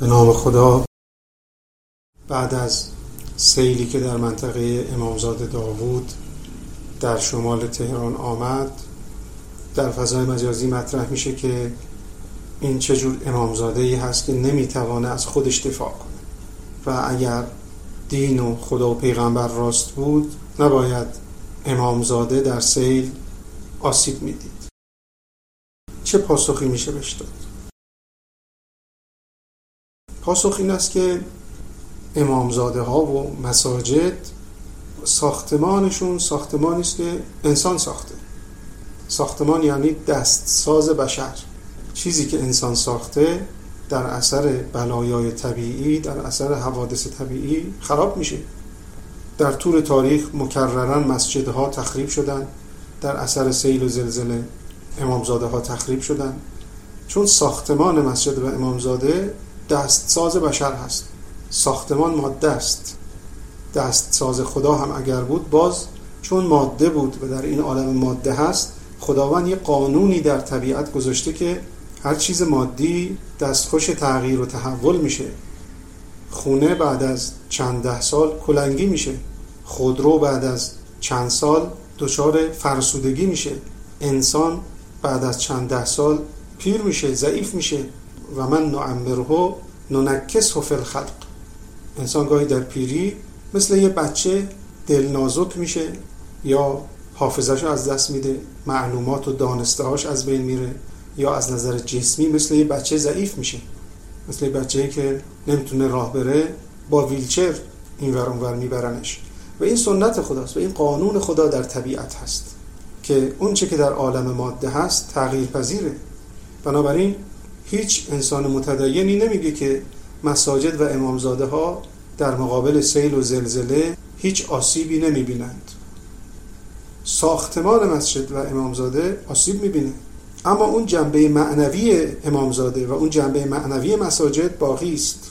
به نام خدا بعد از سیلی که در منطقه امامزاده داوود در شمال تهران آمد در فضای مجازی مطرح میشه که این چجور امامزاده ای هست که نمی‌توانه از خودش دفاع کنه. و اگر دین و خدا و پیغمبر راست بود نباید امامزاده در سیل آسیب می‌دید. چه پاسخی میشه بهش داد؟ پاسخ این است که امامزاده ها و مساجد ساختمانشون ساختمانی است که انسان ساخته. ساختمان یعنی دستساز بشر. چیزی که انسان ساخته در اثر بلایای طبیعی در اثر حوادث طبیعی خراب میشه. در طول تاریخ مکررن مسجدها تخریب شدن در اثر سیل و زلزله امامزاده ها تخریب شدن. چون ساختمان مسجد و امامزاده دستساز بشر هست. ساختمان ماده است. دستساز خدا هم اگر بود باز چون ماده بود و در این عالم ماده هست خداوند یه قانونی در طبیعت گذاشته که هر چیز مادی دستخوش تغییر و تحول میشه. خونه بعد از چند ده سال کلنگی میشه. خودرو بعد از چند سال دچار فرسودگی میشه. انسان بعد از چند ده سال پیر میشه ضعیف میشه. و من نعمره ننکسه فی الخلق. انسان گاهی در پیری مثل یه بچه دل نازک میشه یا حافظش از دست میده معلومات و دانستهاش از بین میره یا از نظر جسمی مثل یه بچه ضعیف میشه. مثل یه بچه که نمی‌تونه راه بره با ویلچر این ور ور میبرنش. و این سنت خداست و این قانون خدا در طبیعت هست که اون چه که در عالم ماده هست تغییر پذیره بنابراین هیچ انسان متدینی نمیگه که مساجد و امامزاده ها در مقابل سیل و زلزله هیچ آسیبی نمی‌بینند. ساختمان مسجد و امامزاده آسیب می‌بینه. اما اون جنبه معنوی امامزاده و اون جنبه معنوی مساجد باقی است.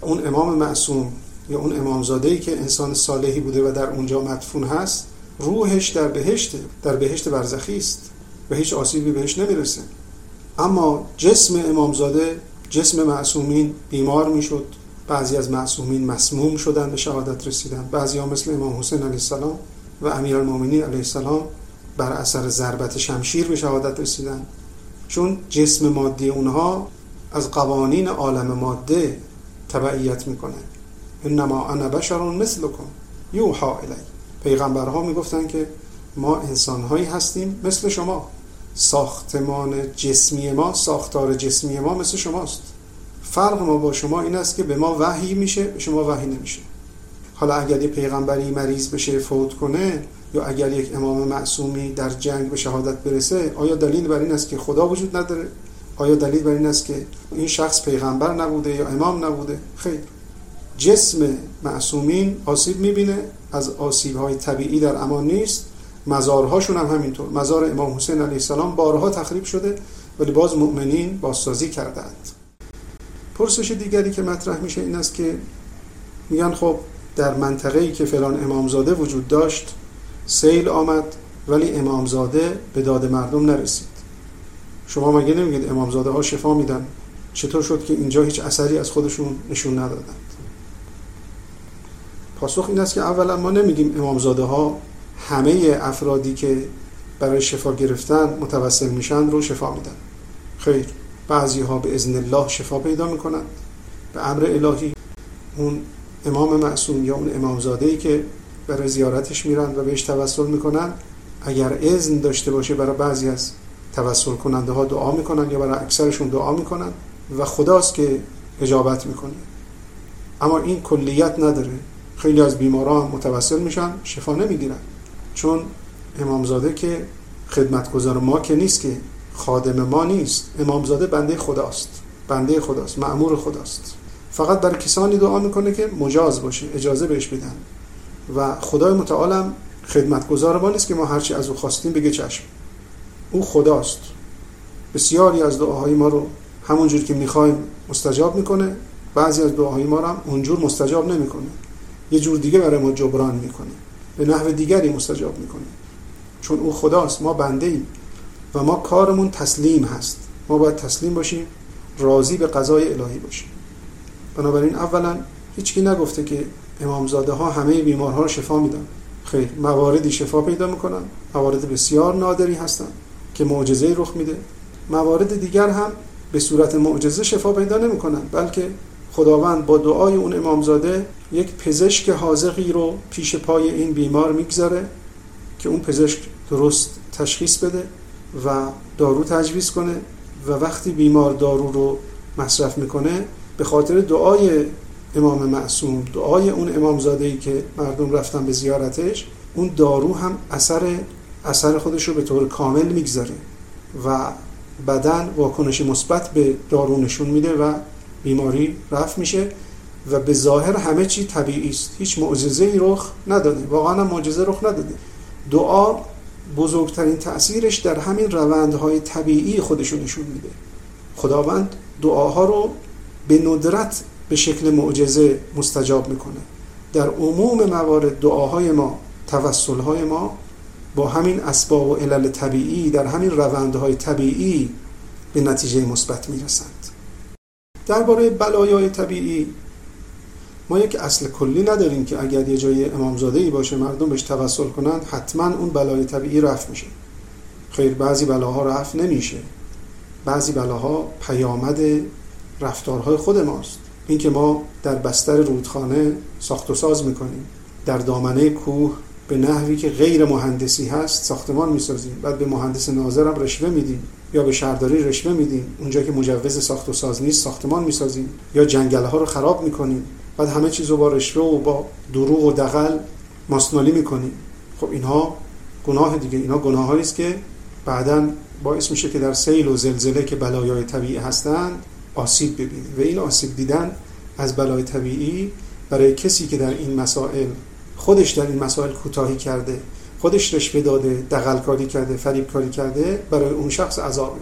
اون امام معصوم یا اون امامزاده ای که انسان صالحی بوده و در اونجا مدفون هست روحش در بهشت در بهشت برزخی است و هیچ آسیبی بهش نمی‌رسه. اما جسم امامزاده جسم معصومین بیمار می‌شد. بعضی از معصومین مسموم شدن به شهادت رسیدن. بعضی ها مثل امام حسین علیه السلام و امیرالمومنین علیه السلام بر اثر ضربت شمشیر به شهادت رسیدن. چون جسم مادی اونها از قوانین عالم ماده تبعیت می‌کنه. انما انا بشر مثلکم یوحا الی. پیغمبرها می‌گفتن که ما انسانهایی هستیم مثل شما. ساختمان جسمی ما ساختار جسمی ما مثل شماست. فرق ما با شما این است که به ما وحی میشه به شما وحی نمیشه. حالا اگر یه پیغمبری مریض بشه فوت کنه یا اگر یک امام معصومی در جنگ به شهادت برسه آیا دلیل بر این است که خدا وجود نداره؟ آیا دلیل بر این است که این شخص پیغمبر نبوده یا امام نبوده؟ خیر. جسم معصومین آسیب می‌بینه از آسیب های طبیعی در امان نیست. مزارهاشون هم همینطور. مزار امام حسین علیه السلام بارها تخریب شده ولی باز مؤمنین بازسازی کردند. پرسش دیگری که مطرح میشه این است که میگن خب در منطقه ای که فلان امامزاده وجود داشت سیل آمد ولی امامزاده به داد مردم نرسید. شما مگه نمیگید امامزاده ها شفا میدن؟ چطور شد که اینجا هیچ اثری از خودشون نشون ندادند؟ پاسخ این است که اولا ما نمیگیم امامزاده ها همه افرادی که برای شفا گرفتن متوسل میشن رو شفا میدن. خیر. بعضی ها به اذن الله شفا پیدا می‌کنن. به امر الهی. اون امام معصوم یا اون امامزاده ای که برای زیارتش میرن و بهش توسل می‌کنن اگر اذن داشته باشه برای بعضی از توسل کننده ها دعا می‌کنن یا برای اکثرشون دعا می‌کنن و خداست که اجابت می‌کنه. اما این کلیت نداره. خیلی از بیماران متوسل میشن شفا نمی‌گیرن. چون امامزاده که خدمتگزار ما که نیست که خادم ما نیست. امامزاده بنده خداست. بنده خداست. معمور خداست. فقط برای کسانی دعا می‌کنه که مجاز باشه اجازه بهش بدن و خدای متعالم خدمتگزار ما نیست که ما هرچی از او خواستیم بگه چشم. او خداست. بسیاری از دعاهای ما رو همونجور که می‌خوایم مستجاب می‌کنه. بعضی از دعاهای ما رو هم اونجور مستجاب نمی‌کنه. یه جور دیگه برای ما جبران می‌کنه. به نحو دیگری مستجاب می‌کنه چون او خداست ما بنده ایم و ما کارمون تسلیم هست. ما باید تسلیم باشیم راضی به قضای الهی باشیم. بنابراین اولا هیچکی نگفته که امامزاده ها همه بیمارها رو شفا میدن. خیر مواردی شفا پیدا می‌کنن موارد بسیار نادری هستن که معجزه رخ میده. موارد دیگر هم به صورت معجزه شفا پیدا نمی‌کنن بلکه خداوند با دعای اون امامزاده یک پزشک حاضقی رو پیش پای این بیمار می‌گذاره که اون پزشک درست تشخیص بده و دارو تجویز کنه و وقتی بیمار دارو رو مصرف می‌کنه به خاطر دعای امام معصوم دعای اون امامزاده ای که مردم رفتن به زیارتش اون دارو هم اثر اثر خودش رو به طور کامل می‌گذاره و بدن واکنش مثبت به دارو نشون میده و بیماری رفت میشه. و به ظاهر همه چی طبیعی است. هیچ معجزه ای رخ نداده. واقعا معجزه رخ نداده. دعا بزرگترین تأثیرش در همین روندهای طبیعی خودشو نشون میده. خداوند دعاها رو به ندرت به شکل معجزه مستجاب می‌کنه. در عموم موارد دعاهای ما توسلهای ما با همین اسباب و علل طبیعی در همین روندهای طبیعی به نتیجه مثبت می‌رسند. درباره بلایای طبیعی ما یک اصل کلی نداریم که اگر یه جای امامزاده ای باشه مردم بهش توسل کنند حتما اون بلای طبیعی رفت میشه. خیر بعضی بلاها رفت نمیشه. بعضی بلاها پیامد رفتارهای خود ماست. اینکه ما در بستر رودخانه ساخت و ساز می‌کنیم. در دامنه کوه به نحوی که غیر مهندسی هست ساختمان می‌سازیم. بعد به مهندس ناظرم رشوه میدیم یا به شهرداری رشوه میدیم. اونجا که مجوز ساخت و ساز نیست ساختمان می‌سازیم. یا جنگل ها رو خراب می‌کنیم. بعد همه چیز رو با رشوه و با دروغ و دقل ماسنالی می‌کنیم خب اینها گناه دیگه. اینها گناهایی است که بعدا باعث میشه که در سیل و زلزله که بلایای طبیعی هستند آسیب ببینیم و این آسیب دیدن از بلای طبیعی برای کسی که در این مسائل خودش در این مسائل کوتاهی کرده خودش رشوه داده دقل کاری کرده فریب کاری کرده برای اون شخص عذابه.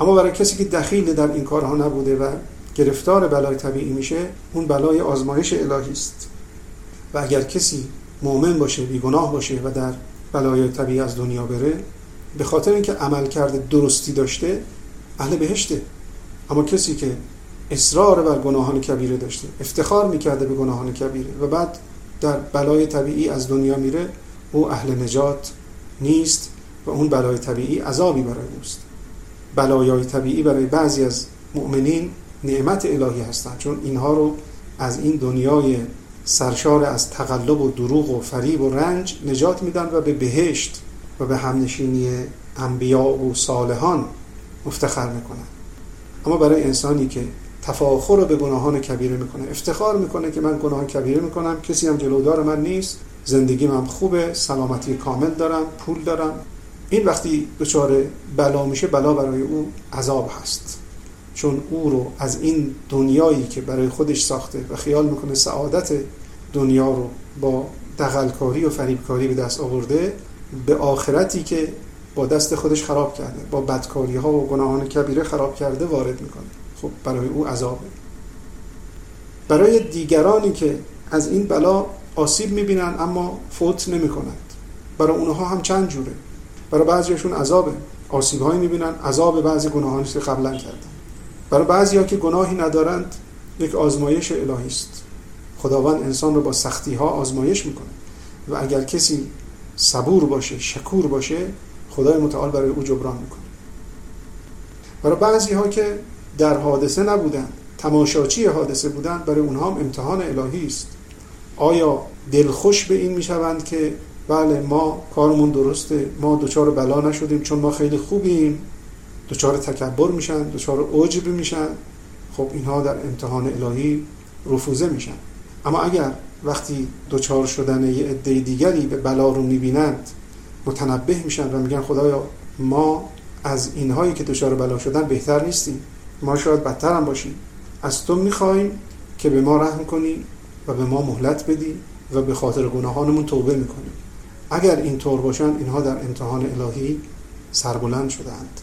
اما برای کسی که دخیل در این کارها نبوده و گرفتار بلای طبیعی میشه اون بلای آزمایش الهی است. و اگر کسی مؤمن باشه بیگناه باشه و در بلای طبیعی از دنیا بره به خاطر اینکه عمل کرده درستی داشته اهل بهشته. اما کسی که اصرار بر گناهان کبیره داشته افتخار می‌کرده به گناهان کبیره و بعد در بلای طبیعی از دنیا میره او اهل نجات نیست و اون بلای طبیعی عذابی برای اوست. بلایای طبیعی برای بعضی از مؤمنین نعمت الهی هستند چون اینها رو از این دنیای سرشار از تقلب و دروغ و فریب و رنج نجات میدن و به بهشت و به همنشینی انبیا و صالحان مفتخر می‌کنن. اما برای انسانی که تفاخر رو به گناهان کبیره می‌کنه افتخار می‌کنه که من گناه کبیره می‌کنم کسی هم جلودار من نیست زندگی من خوبه سلامتی کامل دارم پول دارم. این وقتی دچار بلا میشه بلا برای او عذاب هست. چون او رو از این دنیایی که برای خودش ساخته و خیال می‌کنه سعادت دنیا رو با دقلکاری و فریبکاری به دست آورده به آخرتی که با دست خودش خراب کرده با بدکاری ها و گناهان کبیره خراب کرده وارد می‌کنه. خب برای او عذابه. برای دیگرانی که از این بلا آسیب می‌بینن اما فوت نمی‌کنند. برای اونها هم چند جوره. برای بعضیشون عذابه. آسیب هایی می‌بینن عذاب بعضی گناهانی که قبلا کردن. برای بعضی ها که گناهی ندارند یک آزمایش الهی است. خداوند انسان رو با سختی ها آزمایش می‌کنه. و اگر کسی صبور باشه شکور باشه خدای متعال برای او جبران می‌کنه. برای بعضی ها که در حادثه نبودن تماشاچی حادثه بودن برای اونها هم امتحان الهی است. آیا دلخوش به این می‌شوند که بله ما کارمون درسته ما دچار بلا نشدیم چون ما خیلی خوبیم؟ دچار تکبر میشن دچار عجب میشن. خب اینها در امتحان الهی رفوزه میشن. اما اگر وقتی دچار شدن یه عده دیگری به بلا رو می‌بینند متنبه میشن و میگن خدایا ما از اینهایی که دچار بلا شدن بهتر نیستیم. ما شاید بدتر هم باشیم. از تو می‌خوایم که به ما رحم کنی و به ما مهلت بدی و به خاطر گناهانمون توبه می‌کنیم اگر این طور باشن اینها در امتحان الهی سربلند شدند